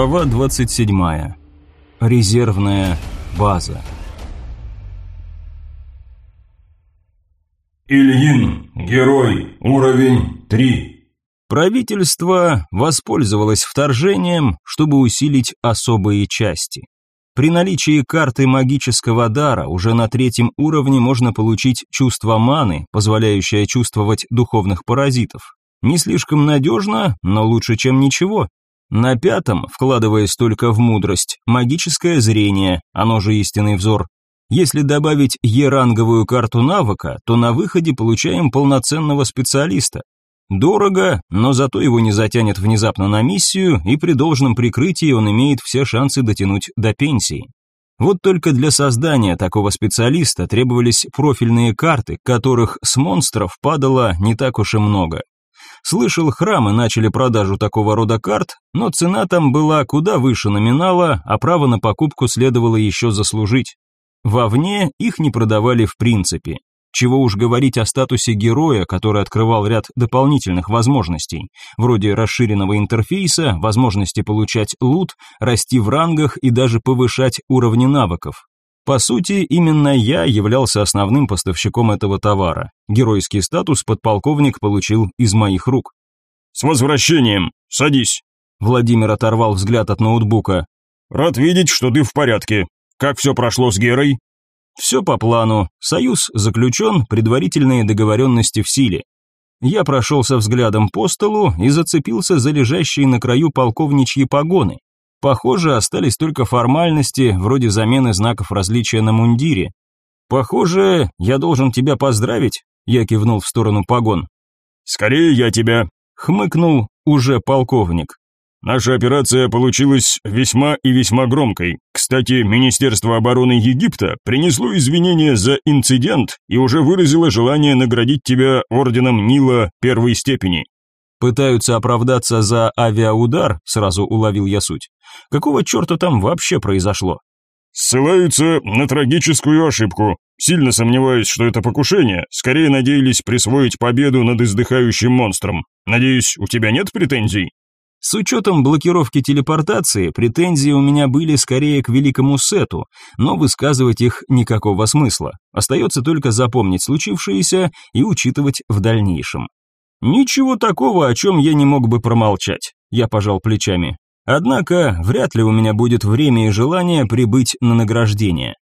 Глава 27. Резервная база. Ильин, герой, уровень 3. Правительство воспользовалось вторжением, чтобы усилить особые части. При наличии карты магического дара уже на третьем уровне можно получить чувство маны, позволяющее чувствовать духовных паразитов. Не слишком надежно, но лучше, чем ничего. На пятом, вкладываясь только в мудрость, магическое зрение, оно же истинный взор. Если добавить Е-ранговую карту навыка, то на выходе получаем полноценного специалиста. Дорого, но зато его не затянет внезапно на миссию, и при должном прикрытии он имеет все шансы дотянуть до пенсии. Вот только для создания такого специалиста требовались профильные карты, которых с монстров падало не так уж и много. Слышал, храмы начали продажу такого рода карт, но цена там была куда выше номинала, а право на покупку следовало еще заслужить. Вовне их не продавали в принципе. Чего уж говорить о статусе героя, который открывал ряд дополнительных возможностей, вроде расширенного интерфейса, возможности получать лут, расти в рангах и даже повышать уровни навыков. По сути, именно я являлся основным поставщиком этого товара. Геройский статус подполковник получил из моих рук. «С возвращением! Садись!» Владимир оторвал взгляд от ноутбука. «Рад видеть, что ты в порядке. Как все прошло с Герой?» «Все по плану. Союз заключен, предварительные договоренности в силе. Я прошелся взглядом по столу и зацепился за лежащие на краю полковничьи погоны. Похоже, остались только формальности, вроде замены знаков различия на мундире. Похоже, я должен тебя поздравить, я кивнул в сторону погон. Скорее я тебя, хмыкнул уже полковник. Наша операция получилась весьма и весьма громкой. Кстати, Министерство обороны Египта принесло извинения за инцидент и уже выразило желание наградить тебя орденом Нила первой степени. Пытаются оправдаться за авиаудар, сразу уловил я суть. Какого черта там вообще произошло? Ссылаются на трагическую ошибку. Сильно сомневаюсь, что это покушение. Скорее надеялись присвоить победу над издыхающим монстром. Надеюсь, у тебя нет претензий? С учетом блокировки телепортации, претензии у меня были скорее к великому сету, но высказывать их никакого смысла. Остается только запомнить случившееся и учитывать в дальнейшем. Ничего такого, о чем я не мог бы промолчать. Я пожал плечами. Однако вряд ли у меня будет время и желание прибыть на награждение.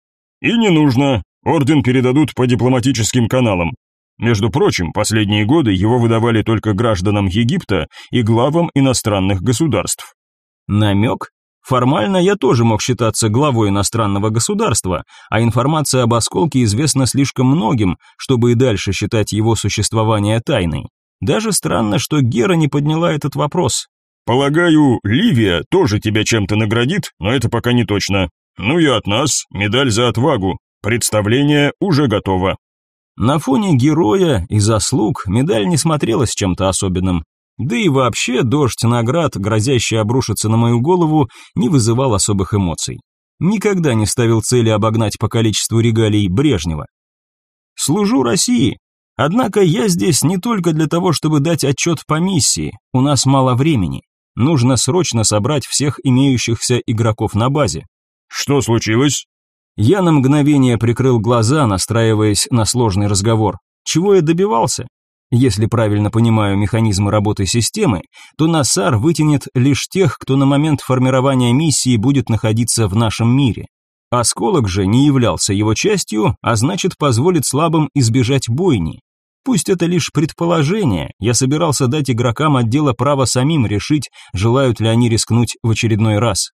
И не нужно. Орден передадут по дипломатическим каналам. Между прочим, последние годы его выдавали только гражданам Египта и главам иностранных государств. Намек? Формально я тоже мог считаться главой иностранного государства, а информация об осколке известна слишком многим, чтобы и дальше считать его существование тайной. Даже странно, что Гера не подняла этот вопрос. Полагаю, Ливия тоже тебя чем-то наградит, но это пока не точно. Ну и от нас медаль за отвагу. Представление уже готово. На фоне героя и заслуг медаль не смотрелась чем-то особенным. Да и вообще дождь наград, грозящий обрушиться на мою голову, не вызывал особых эмоций. Никогда не ставил цели обогнать по количеству регалий Брежнева. Служу России. Однако я здесь не только для того, чтобы дать отчет по миссии, у нас мало времени. Нужно срочно собрать всех имеющихся игроков на базе. Что случилось? Я на мгновение прикрыл глаза, настраиваясь на сложный разговор. Чего я добивался? Если правильно понимаю механизмы работы системы, то Насар вытянет лишь тех, кто на момент формирования миссии будет находиться в нашем мире. Осколок же не являлся его частью, а значит позволит слабым избежать бойни. Пусть это лишь предположение, я собирался дать игрокам отдела право самим решить, желают ли они рискнуть в очередной раз.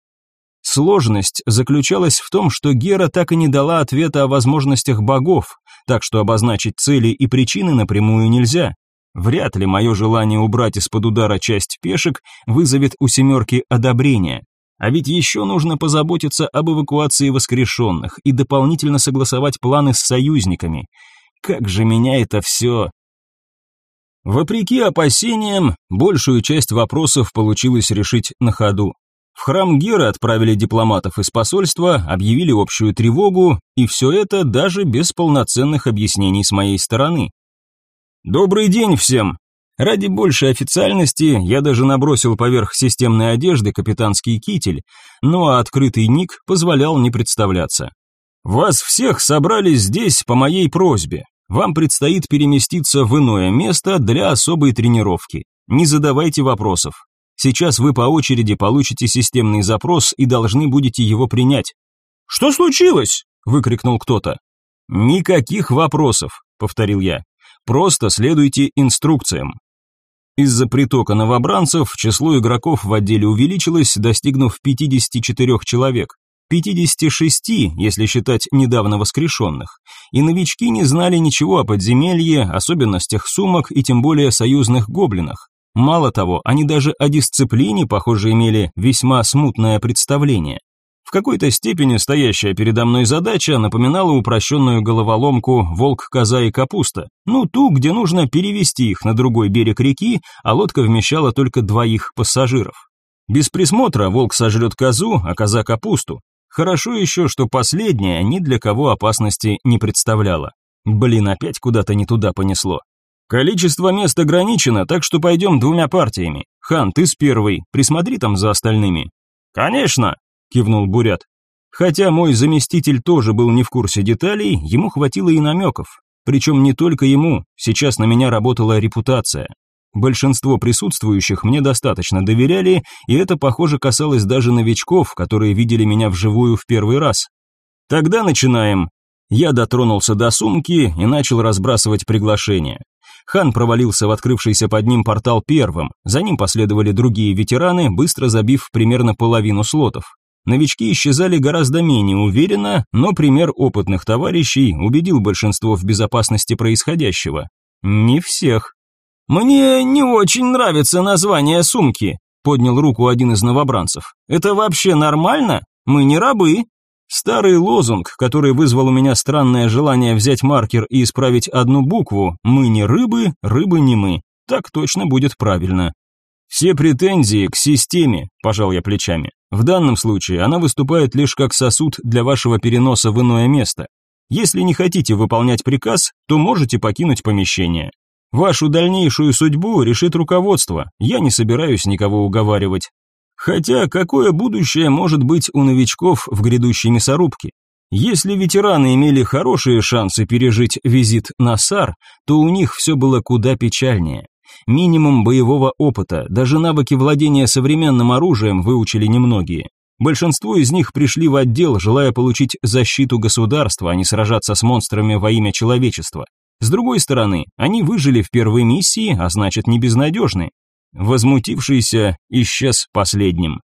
Сложность заключалась в том, что Гера так и не дала ответа о возможностях богов, так что обозначить цели и причины напрямую нельзя. Вряд ли мое желание убрать из-под удара часть пешек вызовет у семерки одобрение. А ведь еще нужно позаботиться об эвакуации воскрешенных и дополнительно согласовать планы с союзниками. Как же меня это все... Вопреки опасениям, большую часть вопросов получилось решить на ходу. В храм Гера отправили дипломатов из посольства, объявили общую тревогу, и все это даже без полноценных объяснений с моей стороны. «Добрый день всем!» Ради большей официальности я даже набросил поверх системной одежды капитанский китель, ну а открытый ник позволял не представляться. «Вас всех собрали здесь по моей просьбе. Вам предстоит переместиться в иное место для особой тренировки. Не задавайте вопросов. Сейчас вы по очереди получите системный запрос и должны будете его принять. Что случилось? выкрикнул кто-то. Никаких вопросов, повторил я. Просто следуйте инструкциям. Из-за притока новобранцев число игроков в отделе увеличилось, достигнув 54 человек. 56, если считать недавно воскрешенных, и новички не знали ничего о подземелье, особенностях сумок и тем более союзных гоблинах. Мало того, они даже о дисциплине, похоже, имели весьма смутное представление. В какой-то степени стоящая передо мной задача напоминала упрощенную головоломку «Волк, коза и капуста», ну, ту, где нужно перевести их на другой берег реки, а лодка вмещала только двоих пассажиров. Без присмотра волк сожрет козу, а коза капусту. Хорошо еще, что последняя ни для кого опасности не представляла. Блин, опять куда-то не туда понесло. Количество мест ограничено, так что пойдем двумя партиями. Хан, ты с первой, присмотри там за остальными. Конечно, кивнул Бурят. Хотя мой заместитель тоже был не в курсе деталей, ему хватило и намеков. Причем не только ему, сейчас на меня работала репутация. Большинство присутствующих мне достаточно доверяли, и это, похоже, касалось даже новичков, которые видели меня вживую в первый раз. Тогда начинаем. Я дотронулся до сумки и начал разбрасывать приглашения. Хан провалился в открывшийся под ним портал первым, за ним последовали другие ветераны, быстро забив примерно половину слотов. Новички исчезали гораздо менее уверенно, но пример опытных товарищей убедил большинство в безопасности происходящего. Не всех. «Мне не очень нравится название сумки», – поднял руку один из новобранцев. «Это вообще нормально? Мы не рабы». Старый лозунг, который вызвал у меня странное желание взять маркер и исправить одну букву «Мы не рыбы, рыбы не мы». Так точно будет правильно. «Все претензии к системе», – пожал я плечами. «В данном случае она выступает лишь как сосуд для вашего переноса в иное место. Если не хотите выполнять приказ, то можете покинуть помещение. Вашу дальнейшую судьбу решит руководство, я не собираюсь никого уговаривать. Хотя какое будущее может быть у новичков в грядущей мясорубке? Если ветераны имели хорошие шансы пережить визит на САР, то у них все было куда печальнее. Минимум боевого опыта, даже навыки владения современным оружием выучили немногие. Большинство из них пришли в отдел, желая получить защиту государства, а не сражаться с монстрами во имя человечества. С другой стороны, они выжили в первой миссии, а значит не безнадежны. Возмутившийся исчез последним.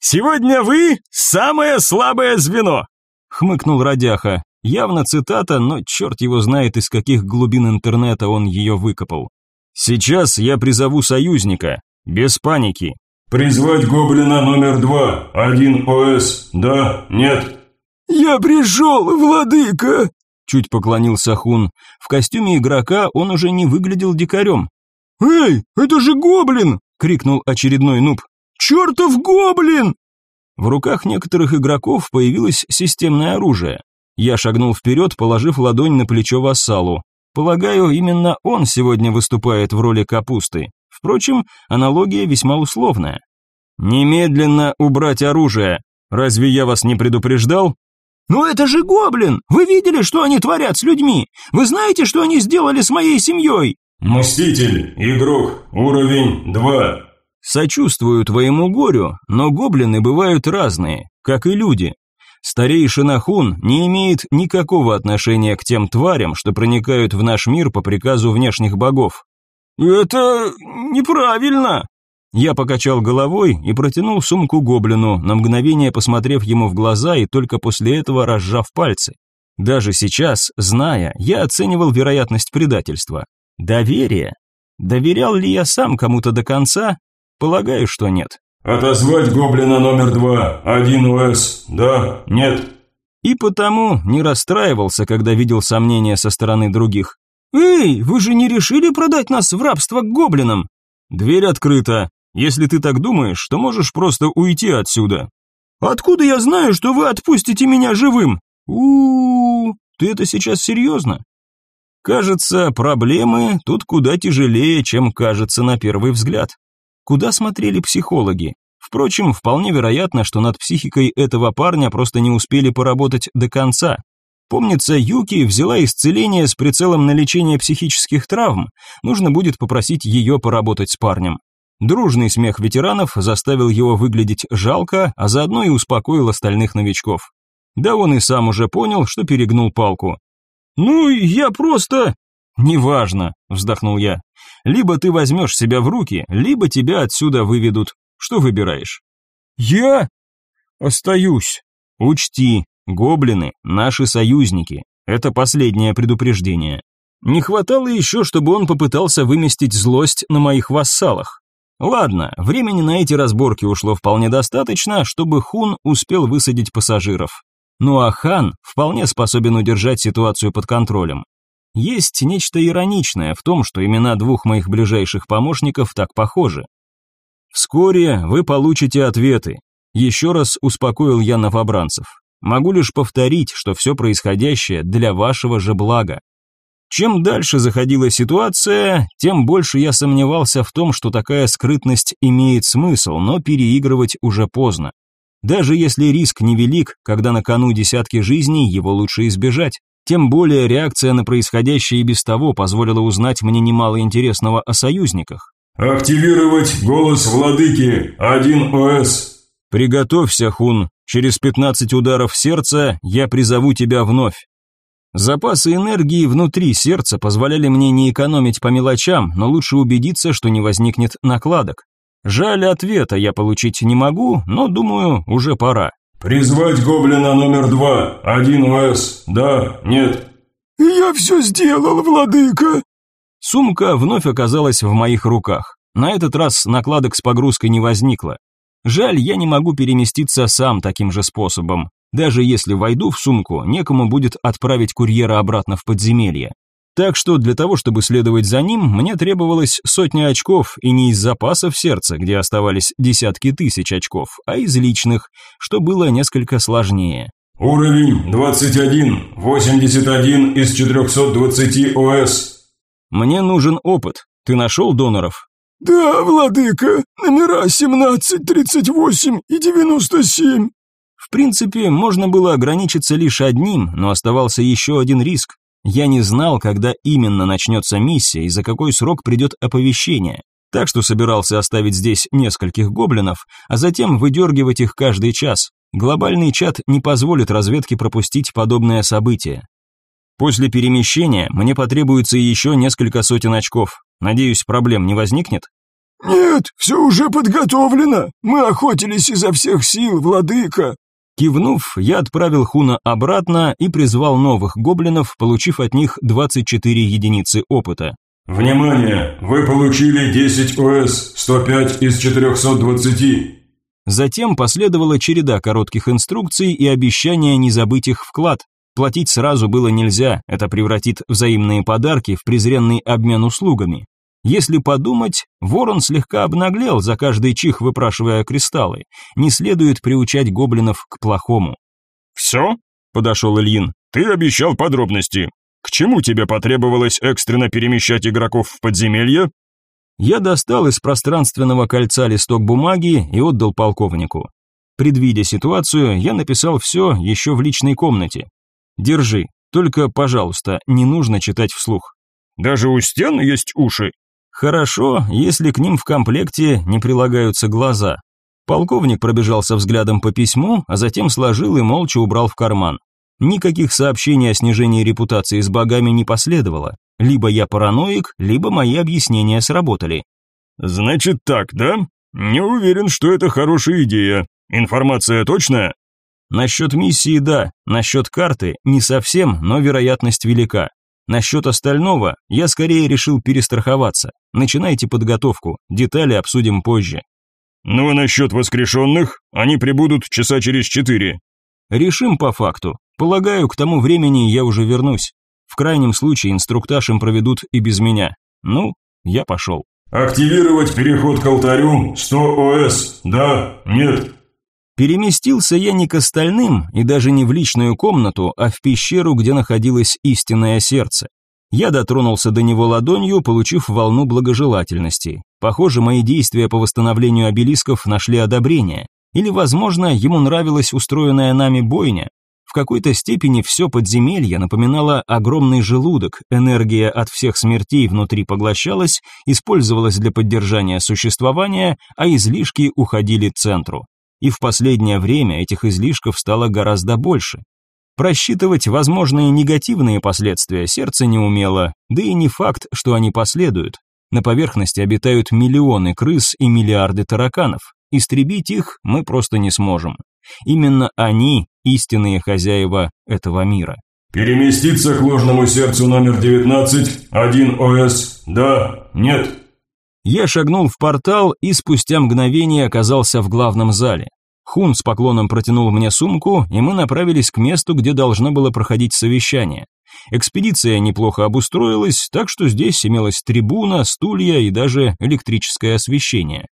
«Сегодня вы – самое слабое звено!» – хмыкнул Радяха. Явно цитата, но черт его знает, из каких глубин интернета он ее выкопал. «Сейчас я призову союзника. Без паники». «Призвать гоблина номер два. Один ОС. Да? Нет?» «Я пришел, владыка!» Чуть поклонился Хун. В костюме игрока он уже не выглядел дикарем. «Эй, это же гоблин!» — крикнул очередной нуб. «Чертов гоблин!» В руках некоторых игроков появилось системное оружие. Я шагнул вперед, положив ладонь на плечо вассалу. Полагаю, именно он сегодня выступает в роли капусты. Впрочем, аналогия весьма условная. «Немедленно убрать оружие! Разве я вас не предупреждал?» Но это же гоблин! Вы видели, что они творят с людьми? Вы знаете, что они сделали с моей семьей?» «Мститель, игрок, уровень 2». «Сочувствую твоему горю, но гоблины бывают разные, как и люди. Старейшина Хун не имеет никакого отношения к тем тварям, что проникают в наш мир по приказу внешних богов». «Это неправильно», я покачал головой и протянул сумку гоблину, на мгновение посмотрев ему в глаза и только после этого разжав пальцы. Даже сейчас, зная, я оценивал вероятность предательства. Доверие. Доверял ли я сам кому-то до конца? Полагаю, что нет. «Отозвать гоблина номер два, один ОС, да, нет?» И потому не расстраивался, когда видел сомнения со стороны других. «Эй, вы же не решили продать нас в рабство к гоблинам?» «Дверь открыта», если ты так думаешь, то можешь просто уйти отсюда. Откуда я знаю, что вы отпустите меня живым? У, -у, -у ты это сейчас серьезно? Кажется, проблемы тут куда тяжелее, чем кажется на первый взгляд. Куда смотрели психологи? Впрочем, вполне вероятно, что над психикой этого парня просто не успели поработать до конца. Помнится, Юки взяла исцеление с прицелом на лечение психических травм. Нужно будет попросить ее поработать с парнем. Дружный смех ветеранов заставил его выглядеть жалко, а заодно и успокоил остальных новичков. Да он и сам уже понял, что перегнул палку. «Ну, я просто...» «Неважно», — вздохнул я. «Либо ты возьмешь себя в руки, либо тебя отсюда выведут. Что выбираешь?» «Я... остаюсь». «Учти, гоблины — наши союзники. Это последнее предупреждение. Не хватало еще, чтобы он попытался выместить злость на моих вассалах. Ладно, времени на эти разборки ушло вполне достаточно, чтобы Хун успел высадить пассажиров. Ну а Хан вполне способен удержать ситуацию под контролем. Есть нечто ироничное в том, что имена двух моих ближайших помощников так похожи. Вскоре вы получите ответы. Еще раз успокоил я новобранцев. Могу лишь повторить, что все происходящее для вашего же блага. Чем дальше заходила ситуация, тем больше я сомневался в том, что такая скрытность имеет смысл, но переигрывать уже поздно. Даже если риск невелик, когда на кону десятки жизней, его лучше избежать. Тем более реакция на происходящее и без того позволила узнать мне немало интересного о союзниках. «Активировать голос владыки, 1 ОС». «Приготовься, Хун, через 15 ударов сердца я призову тебя вновь». Запасы энергии внутри сердца позволяли мне не экономить по мелочам, но лучше убедиться, что не возникнет накладок. Жаль, ответа я получить не могу, но думаю, уже пора. «Призвать гоблина номер два, один ОС, да, нет?» «Я все сделал, владыка!» Сумка вновь оказалась в моих руках. На этот раз накладок с погрузкой не возникло. Жаль, я не могу переместиться сам таким же способом. Даже если войду в сумку, некому будет отправить курьера обратно в подземелье. Так что для того, чтобы следовать за ним, мне требовалось сотня очков, и не из запасов сердца, где оставались десятки тысяч очков, а из личных, что было несколько сложнее. Уровень 21, 81 из 420 ОС. Мне нужен опыт. Ты нашел доноров? Да, владыка, номера 17, 38 и 97. В принципе, можно было ограничиться лишь одним, но оставался еще один риск. Я не знал, когда именно начнется миссия и за какой срок придет оповещение, так что собирался оставить здесь нескольких гоблинов, а затем выдергивать их каждый час. Глобальный чат не позволит разведке пропустить подобное событие. После перемещения мне потребуется еще несколько сотен очков. Надеюсь, проблем не возникнет? Нет, все уже подготовлено. Мы охотились изо всех сил, владыка. Кивнув, я отправил Хуна обратно и призвал новых гоблинов, получив от них 24 единицы опыта. «Внимание! Вы получили 10 ОС, 105 из 420!» Затем последовала череда коротких инструкций и обещания не забыть их вклад. Платить сразу было нельзя, это превратит взаимные подарки в презренный обмен услугами. Если подумать, ворон слегка обнаглел, за каждый чих выпрашивая кристаллы. Не следует приучать гоблинов к плохому. «Все?» – подошел Ильин. «Ты обещал подробности. К чему тебе потребовалось экстренно перемещать игроков в подземелье?» Я достал из пространственного кольца листок бумаги и отдал полковнику. Предвидя ситуацию, я написал все еще в личной комнате. «Держи, только, пожалуйста, не нужно читать вслух». «Даже у стен есть уши», Хорошо, если к ним в комплекте не прилагаются глаза. Полковник пробежался взглядом по письму, а затем сложил и молча убрал в карман. Никаких сообщений о снижении репутации с богами не последовало. Либо я параноик, либо мои объяснения сработали. «Значит так, да? Не уверен, что это хорошая идея. Информация точная?» «Насчет миссии – да, насчет карты – не совсем, но вероятность велика. Насчет остального я скорее решил перестраховаться. Начинайте подготовку, детали обсудим позже. Ну а насчет воскрешенных, они прибудут часа через четыре. Решим по факту. Полагаю, к тому времени я уже вернусь. В крайнем случае инструктаж им проведут и без меня. Ну, я пошел. Активировать переход к алтарю 100 ОС. Да, нет, Переместился я не к остальным и даже не в личную комнату, а в пещеру, где находилось истинное сердце. Я дотронулся до него ладонью, получив волну благожелательности. Похоже, мои действия по восстановлению обелисков нашли одобрение. Или, возможно, ему нравилась устроенная нами бойня. В какой-то степени все подземелье напоминало огромный желудок, энергия от всех смертей внутри поглощалась, использовалась для поддержания существования, а излишки уходили к центру и в последнее время этих излишков стало гораздо больше. Просчитывать возможные негативные последствия сердце не умело, да и не факт, что они последуют. На поверхности обитают миллионы крыс и миллиарды тараканов. Истребить их мы просто не сможем. Именно они истинные хозяева этого мира. Переместиться к ложному сердцу номер 19, 1 ОС, да, нет, я шагнул в портал и спустя мгновение оказался в главном зале. Хун с поклоном протянул мне сумку, и мы направились к месту, где должно было проходить совещание. Экспедиция неплохо обустроилась, так что здесь имелась трибуна, стулья и даже электрическое освещение.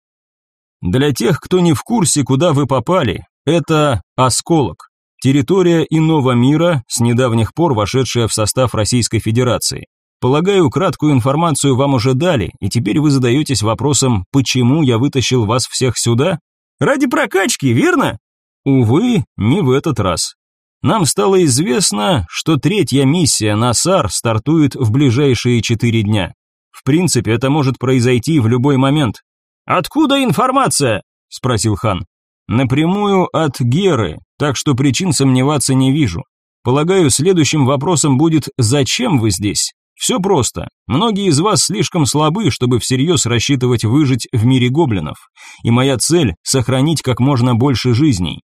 Для тех, кто не в курсе, куда вы попали, это осколок. Территория иного мира, с недавних пор вошедшая в состав Российской Федерации. Полагаю, краткую информацию вам уже дали, и теперь вы задаетесь вопросом, почему я вытащил вас всех сюда? Ради прокачки, верно? Увы, не в этот раз. Нам стало известно, что третья миссия на САР стартует в ближайшие четыре дня. В принципе, это может произойти в любой момент. Откуда информация? спросил хан. Напрямую от Геры, так что причин сомневаться не вижу. Полагаю, следующим вопросом будет «Зачем вы здесь?» Все просто. Многие из вас слишком слабы, чтобы всерьез рассчитывать выжить в мире гоблинов. И моя цель – сохранить как можно больше жизней.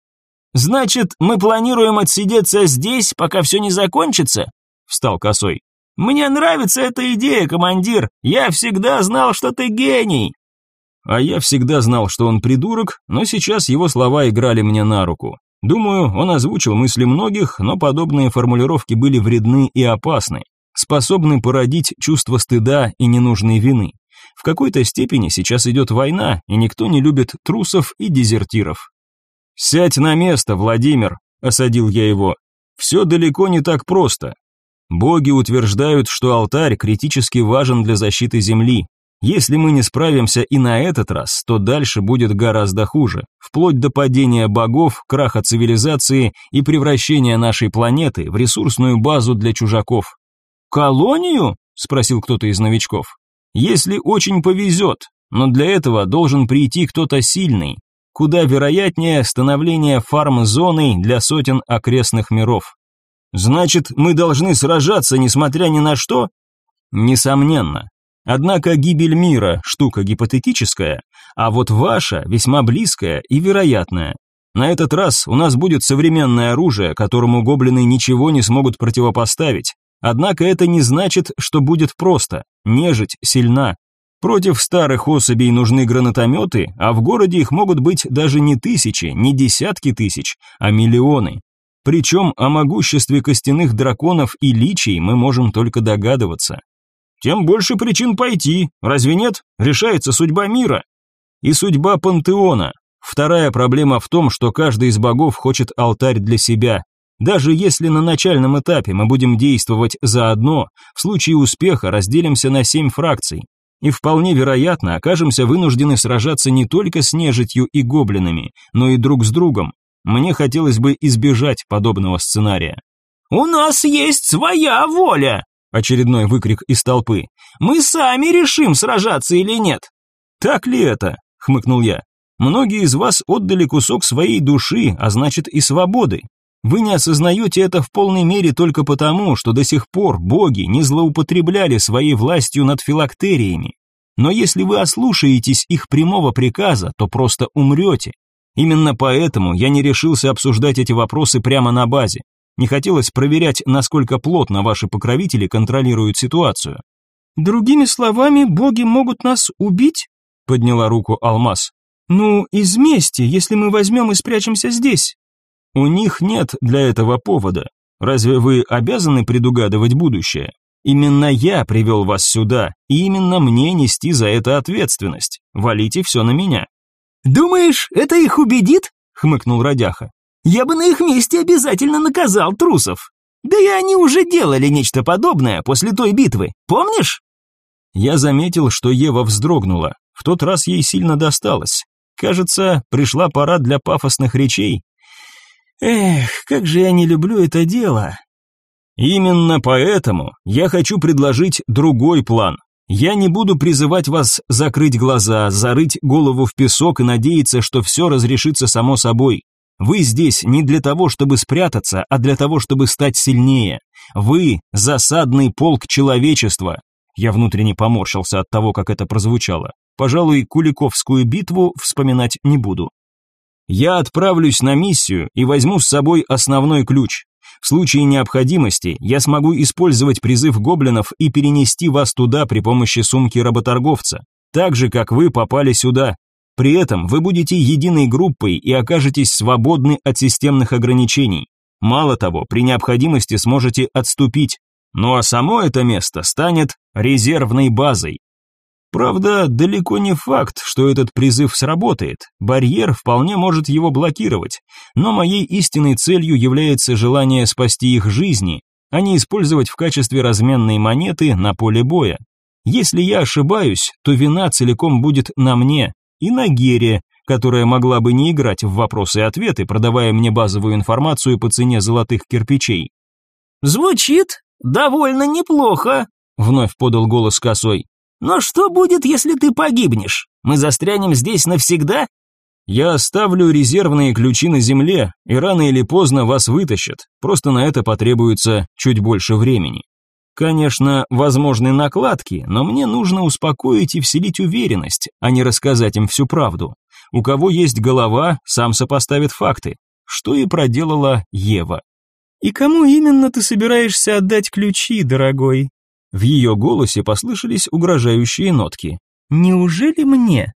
«Значит, мы планируем отсидеться здесь, пока все не закончится?» – встал косой. «Мне нравится эта идея, командир. Я всегда знал, что ты гений». А я всегда знал, что он придурок, но сейчас его слова играли мне на руку. Думаю, он озвучил мысли многих, но подобные формулировки были вредны и опасны способны породить чувство стыда и ненужной вины. В какой-то степени сейчас идет война, и никто не любит трусов и дезертиров. «Сядь на место, Владимир», – осадил я его. «Все далеко не так просто. Боги утверждают, что алтарь критически важен для защиты земли. Если мы не справимся и на этот раз, то дальше будет гораздо хуже, вплоть до падения богов, краха цивилизации и превращения нашей планеты в ресурсную базу для чужаков. «Колонию?» – спросил кто-то из новичков. «Если очень повезет, но для этого должен прийти кто-то сильный. Куда вероятнее становление фарм-зоной для сотен окрестных миров. Значит, мы должны сражаться, несмотря ни на что? Несомненно. Однако гибель мира – штука гипотетическая, а вот ваша весьма близкая и вероятная. На этот раз у нас будет современное оружие, которому гоблины ничего не смогут противопоставить. Однако это не значит, что будет просто. Нежить сильна. Против старых особей нужны гранатометы, а в городе их могут быть даже не тысячи, не десятки тысяч, а миллионы. Причем о могуществе костяных драконов и личий мы можем только догадываться. Тем больше причин пойти, разве нет? Решается судьба мира. И судьба пантеона. Вторая проблема в том, что каждый из богов хочет алтарь для себя, даже если на начальном этапе мы будем действовать заодно, в случае успеха разделимся на семь фракций. И вполне вероятно окажемся вынуждены сражаться не только с нежитью и гоблинами, но и друг с другом. Мне хотелось бы избежать подобного сценария. «У нас есть своя воля!» – очередной выкрик из толпы. «Мы сами решим, сражаться или нет!» «Так ли это?» – хмыкнул я. «Многие из вас отдали кусок своей души, а значит и свободы. Вы не осознаете это в полной мере только потому, что до сих пор боги не злоупотребляли своей властью над филактериями. Но если вы ослушаетесь их прямого приказа, то просто умрете. Именно поэтому я не решился обсуждать эти вопросы прямо на базе. Не хотелось проверять, насколько плотно ваши покровители контролируют ситуацию. Другими словами, боги могут нас убить? подняла руку Алмаз. Ну, из мести, если мы возьмем и спрячемся здесь. У них нет для этого повода. Разве вы обязаны предугадывать будущее? Именно я привел вас сюда, и именно мне нести за это ответственность. Валите все на меня». «Думаешь, это их убедит?» — хмыкнул Радяха. «Я бы на их месте обязательно наказал трусов. Да и они уже делали нечто подобное после той битвы, помнишь?» Я заметил, что Ева вздрогнула. В тот раз ей сильно досталось. Кажется, пришла пора для пафосных речей, Эх, как же я не люблю это дело. Именно поэтому я хочу предложить другой план. Я не буду призывать вас закрыть глаза, зарыть голову в песок и надеяться, что все разрешится само собой. Вы здесь не для того, чтобы спрятаться, а для того, чтобы стать сильнее. Вы – засадный полк человечества. Я внутренне поморщился от того, как это прозвучало. Пожалуй, Куликовскую битву вспоминать не буду. Я отправлюсь на миссию и возьму с собой основной ключ. В случае необходимости я смогу использовать призыв гоблинов и перенести вас туда при помощи сумки работорговца, так же, как вы попали сюда. При этом вы будете единой группой и окажетесь свободны от системных ограничений. Мало того, при необходимости сможете отступить. Ну а само это место станет резервной базой. Правда, далеко не факт, что этот призыв сработает. Барьер вполне может его блокировать. Но моей истинной целью является желание спасти их жизни, а не использовать в качестве разменной монеты на поле боя. Если я ошибаюсь, то вина целиком будет на мне и на Гере, которая могла бы не играть в вопросы и ответы, продавая мне базовую информацию по цене золотых кирпичей. «Звучит довольно неплохо», — вновь подал голос косой. Но что будет, если ты погибнешь? Мы застрянем здесь навсегда? Я оставлю резервные ключи на земле, и рано или поздно вас вытащат. Просто на это потребуется чуть больше времени. Конечно, возможны накладки, но мне нужно успокоить и вселить уверенность, а не рассказать им всю правду. У кого есть голова, сам сопоставит факты, что и проделала Ева. И кому именно ты собираешься отдать ключи, дорогой? В ее голосе послышались угрожающие нотки. «Неужели мне?»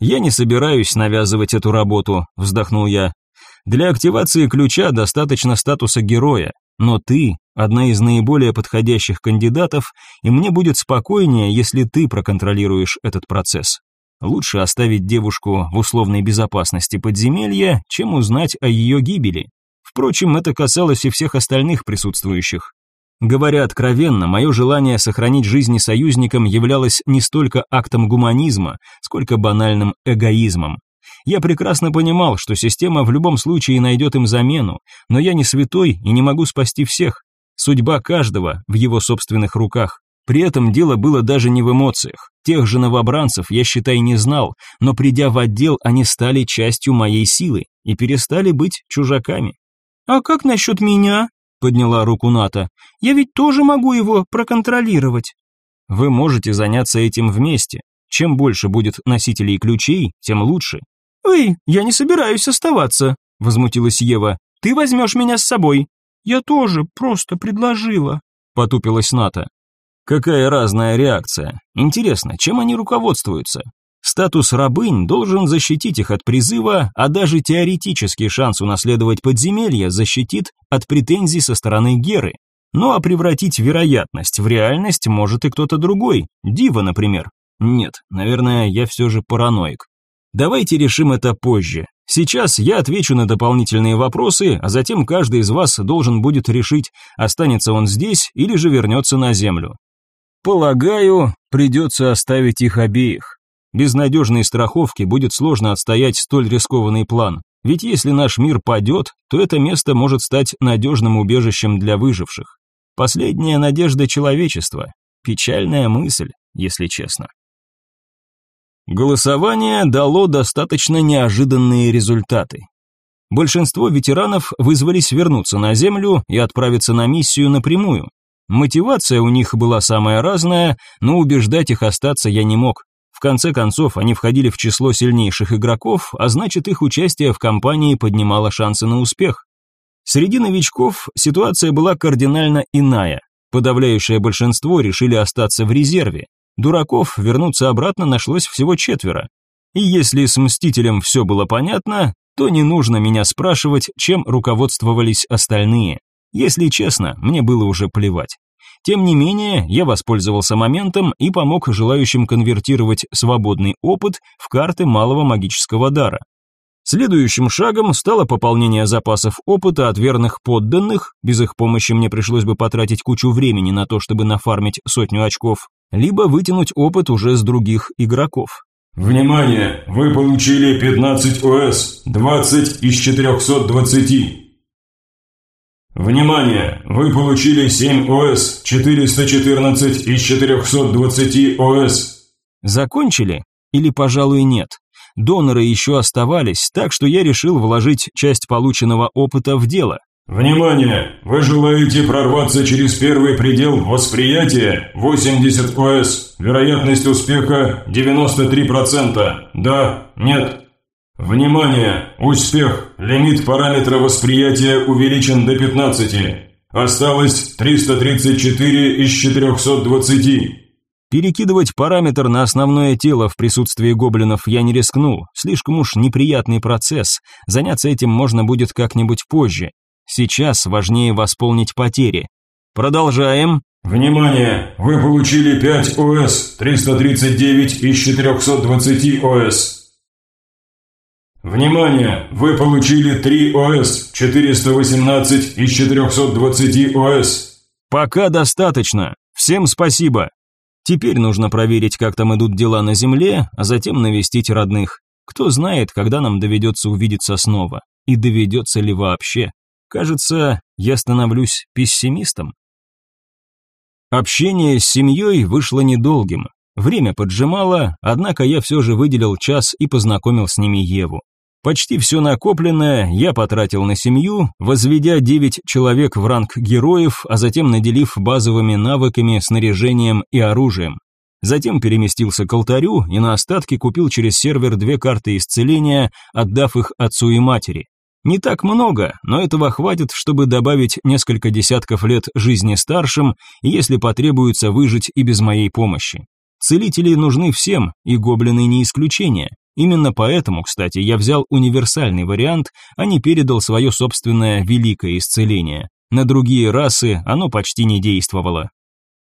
«Я не собираюсь навязывать эту работу», – вздохнул я. «Для активации ключа достаточно статуса героя, но ты – одна из наиболее подходящих кандидатов, и мне будет спокойнее, если ты проконтролируешь этот процесс. Лучше оставить девушку в условной безопасности подземелья, чем узнать о ее гибели. Впрочем, это касалось и всех остальных присутствующих. Говоря откровенно, мое желание сохранить жизни союзникам являлось не столько актом гуманизма, сколько банальным эгоизмом. Я прекрасно понимал, что система в любом случае найдет им замену, но я не святой и не могу спасти всех. Судьба каждого в его собственных руках. При этом дело было даже не в эмоциях. Тех же новобранцев я, считай, не знал, но придя в отдел, они стали частью моей силы и перестали быть чужаками. «А как насчет меня?» подняла руку Ната. Я ведь тоже могу его проконтролировать. Вы можете заняться этим вместе. Чем больше будет носителей ключей, тем лучше. Эй, я не собираюсь оставаться, возмутилась Ева. Ты возьмешь меня с собой. Я тоже просто предложила, потупилась Ната. Какая разная реакция. Интересно, чем они руководствуются? Статус рабынь должен защитить их от призыва, а даже теоретический шанс унаследовать подземелье защитит от претензий со стороны Геры. Ну а превратить вероятность в реальность может и кто-то другой, Дива, например. Нет, наверное, я все же параноик. Давайте решим это позже. Сейчас я отвечу на дополнительные вопросы, а затем каждый из вас должен будет решить, останется он здесь или же вернется на Землю. Полагаю, придется оставить их обеих. Без надежной страховки будет сложно отстоять столь рискованный план. Ведь если наш мир падет, то это место может стать надежным убежищем для выживших. Последняя надежда человечества. Печальная мысль, если честно. Голосование дало достаточно неожиданные результаты. Большинство ветеранов вызвались вернуться на Землю и отправиться на миссию напрямую. Мотивация у них была самая разная, но убеждать их остаться я не мог конце концов, они входили в число сильнейших игроков, а значит, их участие в компании поднимало шансы на успех. Среди новичков ситуация была кардинально иная. Подавляющее большинство решили остаться в резерве. Дураков вернуться обратно нашлось всего четверо. И если с Мстителем все было понятно, то не нужно меня спрашивать, чем руководствовались остальные. Если честно, мне было уже плевать. Тем не менее, я воспользовался моментом и помог желающим конвертировать свободный опыт в карты малого магического дара. Следующим шагом стало пополнение запасов опыта от верных подданных, без их помощи мне пришлось бы потратить кучу времени на то, чтобы нафармить сотню очков, либо вытянуть опыт уже с других игроков. Внимание! Вы получили 15 ОС, 20 из 420. Внимание! Вы получили 7 ОС, 414 из 420 ОС. Закончили? Или, пожалуй, нет. Доноры еще оставались, так что я решил вложить часть полученного опыта в дело. Внимание! Вы желаете прорваться через первый предел восприятия 80 ОС. Вероятность успеха 93%. Да, нет, Внимание! Успех! Лимит параметра восприятия увеличен до 15. Осталось 334 из 420. Перекидывать параметр на основное тело в присутствии гоблинов я не рискнул, слишком уж неприятный процесс, заняться этим можно будет как-нибудь позже. Сейчас важнее восполнить потери. Продолжаем. Внимание! Вы получили 5 ОС, 339 из 420 ОС. Внимание! Вы получили 3 ОС, 418 из 420 ОС. Пока достаточно. Всем спасибо. Теперь нужно проверить, как там идут дела на земле, а затем навестить родных. Кто знает, когда нам доведется увидеться снова. И доведется ли вообще. Кажется, я становлюсь пессимистом. Общение с семьей вышло недолгим. Время поджимало, однако я все же выделил час и познакомил с ними Еву. Почти все накопленное я потратил на семью, возведя девять человек в ранг героев, а затем наделив базовыми навыками, снаряжением и оружием. Затем переместился к алтарю и на остатки купил через сервер две карты исцеления, отдав их отцу и матери. Не так много, но этого хватит, чтобы добавить несколько десятков лет жизни старшим, если потребуется выжить и без моей помощи. Целители нужны всем, и гоблины не исключение. Именно поэтому, кстати, я взял универсальный вариант, а не передал свое собственное великое исцеление. На другие расы оно почти не действовало.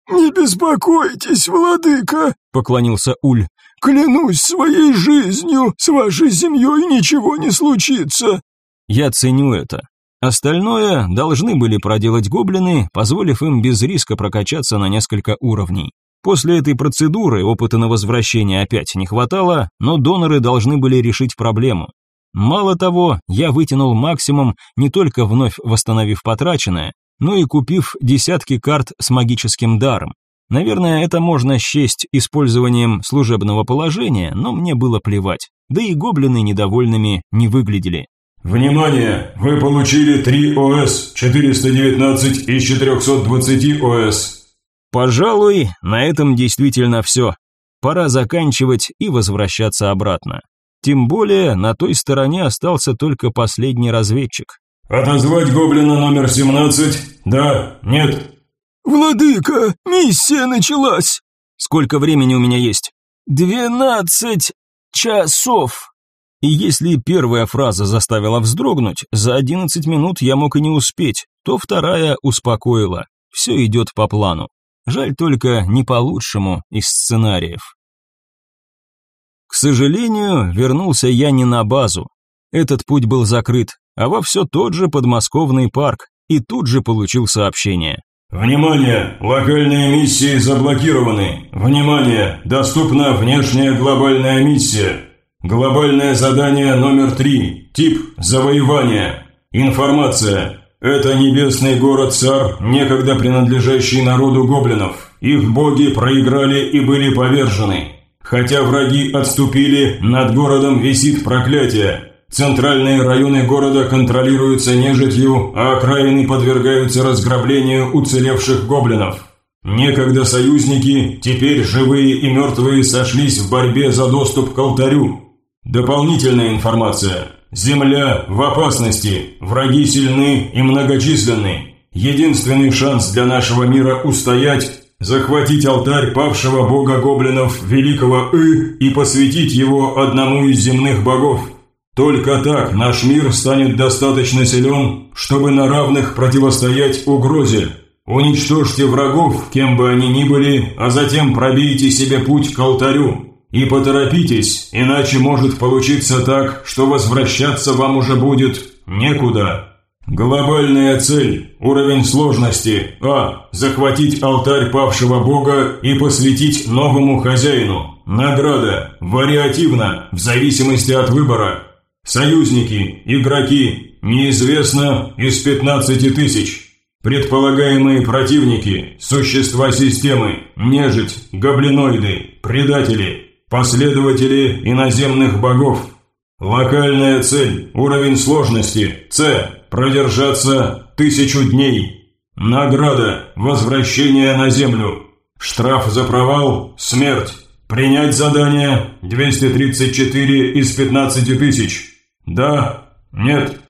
«Не беспокойтесь, владыка», — поклонился Уль. «Клянусь своей жизнью, с вашей семьей ничего не случится». «Я ценю это. Остальное должны были проделать гоблины, позволив им без риска прокачаться на несколько уровней. После этой процедуры опыта на возвращение опять не хватало, но доноры должны были решить проблему. Мало того, я вытянул максимум, не только вновь восстановив потраченное, но и купив десятки карт с магическим даром. Наверное, это можно счесть использованием служебного положения, но мне было плевать. Да и гоблины недовольными не выглядели. Внимание! Вы получили 3 ОС, 419 из 420 ОС. Пожалуй, на этом действительно все. Пора заканчивать и возвращаться обратно. Тем более, на той стороне остался только последний разведчик. «Отозвать гоблина номер 17? Да? Нет?» «Владыка, миссия началась!» «Сколько времени у меня есть?» «Двенадцать часов!» И если первая фраза заставила вздрогнуть, за одиннадцать минут я мог и не успеть, то вторая успокоила. Все идет по плану. Жаль только не по лучшему из сценариев. К сожалению, вернулся я не на базу. Этот путь был закрыт, а во все тот же подмосковный парк, и тут же получил сообщение. Внимание! Локальные миссии заблокированы. Внимание! Доступна внешняя глобальная миссия. Глобальное задание номер три, Тип – завоевание. Информация. Это небесный город цар, некогда принадлежащий народу гоблинов. Их боги проиграли и были повержены. Хотя враги отступили, над городом висит проклятие. Центральные районы города контролируются нежитью, а окраины подвергаются разграблению уцелевших гоблинов. Некогда союзники, теперь живые и мертвые сошлись в борьбе за доступ к алтарю. Дополнительная информация – Земля в опасности, враги сильны и многочисленны. Единственный шанс для нашего мира устоять – захватить алтарь павшего бога гоблинов Великого И и посвятить его одному из земных богов. Только так наш мир станет достаточно силен, чтобы на равных противостоять угрозе. Уничтожьте врагов, кем бы они ни были, а затем пробейте себе путь к алтарю. И поторопитесь, иначе может получиться так, что возвращаться вам уже будет некуда. Глобальная цель, уровень сложности А. Захватить алтарь павшего бога и посвятить новому хозяину. Награда. Вариативно, в зависимости от выбора. Союзники, игроки, неизвестно, из 15 тысяч. Предполагаемые противники, существа системы, нежить, гоблиноиды, предатели, Последователи иноземных богов. Локальная цель, уровень сложности, С. Продержаться тысячу дней. Награда, возвращение на землю. Штраф за провал, смерть. Принять задание 234 из 15 тысяч. Да, нет.